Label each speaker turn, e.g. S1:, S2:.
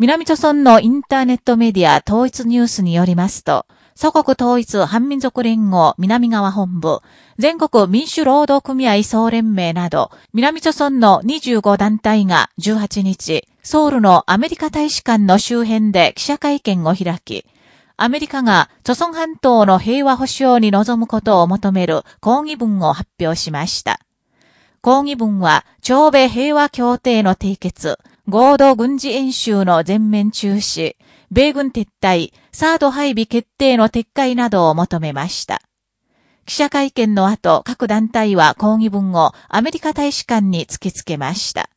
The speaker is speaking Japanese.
S1: 南朝村のインターネットメディア統一ニュースによりますと、祖国統一反民族連合南側本部、全国民主労働組合総連盟など、南朝村の25団体が18日、ソウルのアメリカ大使館の周辺で記者会見を開き、アメリカが、朝鮮半島の平和保障に臨むことを求める抗議文を発表しました。抗議文は、朝米平和協定の締結、合同軍事演習の全面中止、米軍撤退、サード配備決定の撤回などを求めました。記者会見の後、各団体は抗議文をアメリカ大使館に突きつけました。